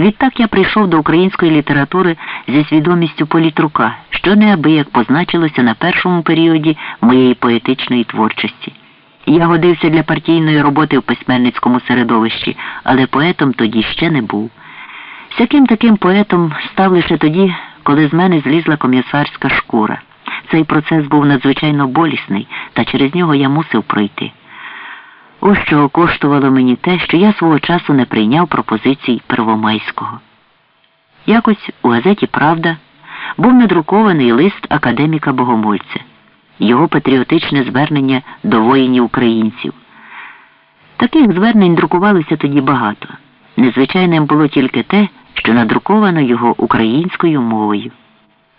Відтак я прийшов до української літератури зі свідомістю політрука, що неабияк позначилося на першому періоді моєї поетичної творчості. Я годився для партійної роботи в письменницькому середовищі, але поетом тоді ще не був. Всяким таким поетом став лише тоді, коли з мене злізла комісарська шкура. Цей процес був надзвичайно болісний, та через нього я мусив пройти. Ось що коштувало мені те, що я свого часу не прийняв пропозицій Первомайського. Якось у газеті Правда був надрукований лист академіка Богомольця, його патріотичне звернення до воїнів українців. Таких звернень друкувалося тоді багато. Незвичайним було тільки те, що надруковано його українською мовою.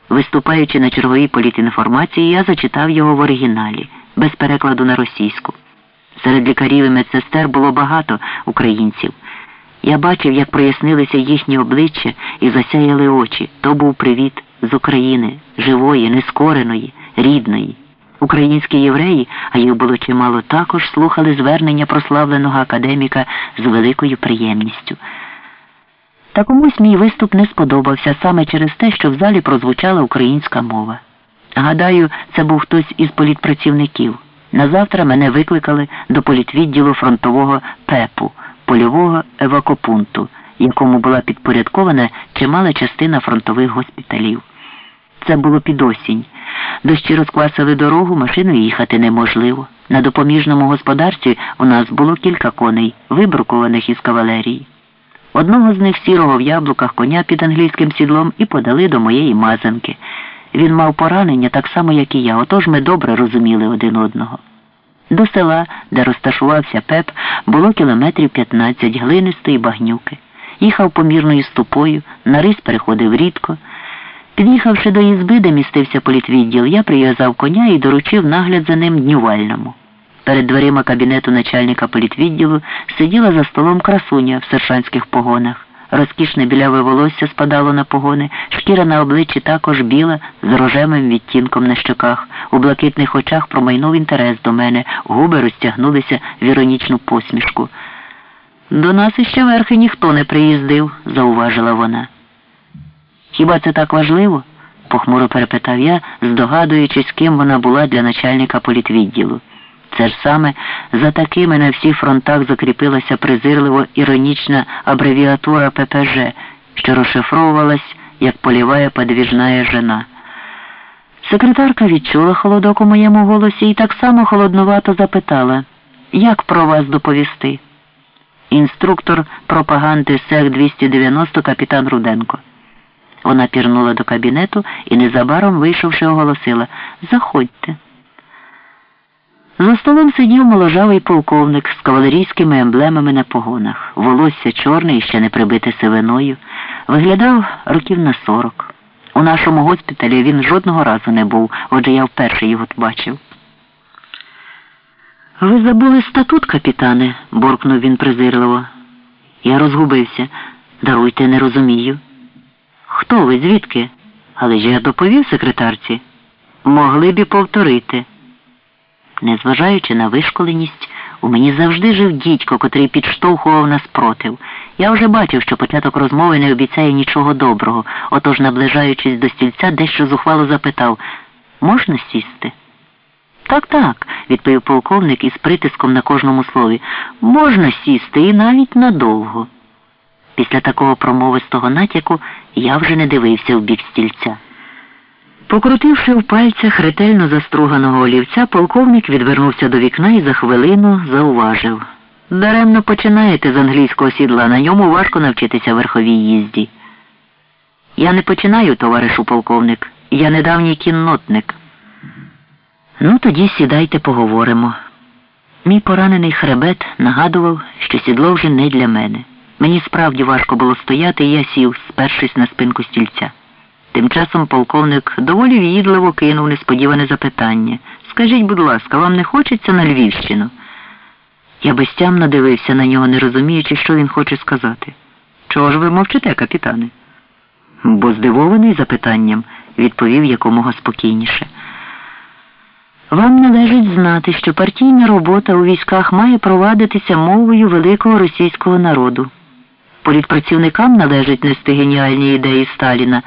Виступаючи на черговій політінформації, я зачитав його в оригіналі, без перекладу на російську. Серед лікарів і медсестер було багато українців. Я бачив, як прояснилися їхні обличчя і засяяли очі. То був привіт з України, живої, нескореної, рідної. Українські євреї, а їх було чимало, також слухали звернення прославленого академіка з великою приємністю. Та комусь мій виступ не сподобався саме через те, що в залі прозвучала українська мова. Гадаю, це був хтось із політпрацівників. Назавтра мене викликали до політвідділу фронтового ПЕПу, польового евакопункту, якому була підпорядкована чимала частина фронтових госпіталів. Це було під осінь. Дощі розквасили дорогу, машиною їхати неможливо. На допоміжному господарстві у нас було кілька коней, вибрукованих із кавалерії. Одного з них сірого в яблуках коня під англійським сідлом і подали до моєї мазанки. Він мав поранення так само, як і я, отож ми добре розуміли один одного. До села, де розташувався пеп, було кілометрів 15 глинистої багнюки. Їхав помірною ступою, на рис переходив рідко. Під'їхавши до ізби, де містився політвідділ, я прив'язав коня і доручив нагляд за ним днювальному. Перед дверима кабінету начальника політвідділу сиділа за столом красуня в сержантських погонах. Розкішне біляве волосся спадало на погони, шкіра на обличчі також біла, з рожевим відтінком на щоках. У блакитних очах промайнув інтерес до мене, губи розтягнулися в іронічну посмішку. До нас іще верхи ніхто не приїздив, зауважила вона. Хіба це так важливо? похмуро перепитав я, здогадуючись, ким вона була для начальника політвідділу. Це ж саме за такими на всіх фронтах закріпилася презирливо іронічна абревіатура ППЖ, що розшифровувалась як полівая подвіжна жена. Секретарка відчула холодок у моєму голосі і так само холоднувато запитала, як про вас доповісти? Інструктор пропаганди СЕХ 290 капітан Руденко. Вона пірнула до кабінету і незабаром, вийшовши, оголосила Заходьте. За столом сидів моложавий полковник з кавалерійськими емблемами на погонах, волосся чорне і ще не прибите сивиною, виглядав років на сорок. У нашому госпіталі він жодного разу не був, отже я вперше його бачив. Ви забули статут, капітане, буркнув він презирливо. Я розгубився. Даруйте, не розумію. Хто ви, звідки? Але ж я доповів секретарці. Могли б і повторити. Незважаючи на вишколеність, у мені завжди жив дідько, котрий підштовхував на спротив. Я вже бачив, що початок розмови не обіцяє нічого доброго, отож, наближаючись до стільця, дещо зухвало запитав можна сісти? Так, так, відповів полковник із притиском на кожному слові. Можна сісти і навіть надовго. Після такого промовистого натяку я вже не дивився в бік стільця. Покрутивши в пальцях ретельно заструганого олівця, полковник відвернувся до вікна і за хвилину зауважив. Даремно починаєте з англійського сідла, на ньому важко навчитися верховій їзді. Я не починаю, товаришу полковник. Я недавній кіннотник. Ну, тоді сідайте, поговоримо. Мій поранений хребет нагадував, що сідло вже не для мене. Мені справді важко було стояти, і я сів, спершись на спинку стільця. Тим часом полковник доволі в'їдливо кинув несподіване запитання. Скажіть, будь ласка, вам не хочеться на Львівщину? Я безтямно дивився на нього, не розуміючи, що він хоче сказати. Чого ж ви мовчите, капітане? Бо здивований запитанням, відповів якомога спокійніше. Вам належить знати, що партійна робота у військах має провадитися мовою великого російського народу. Політпрацівникам належить нести геніальні ідеї Сталіна.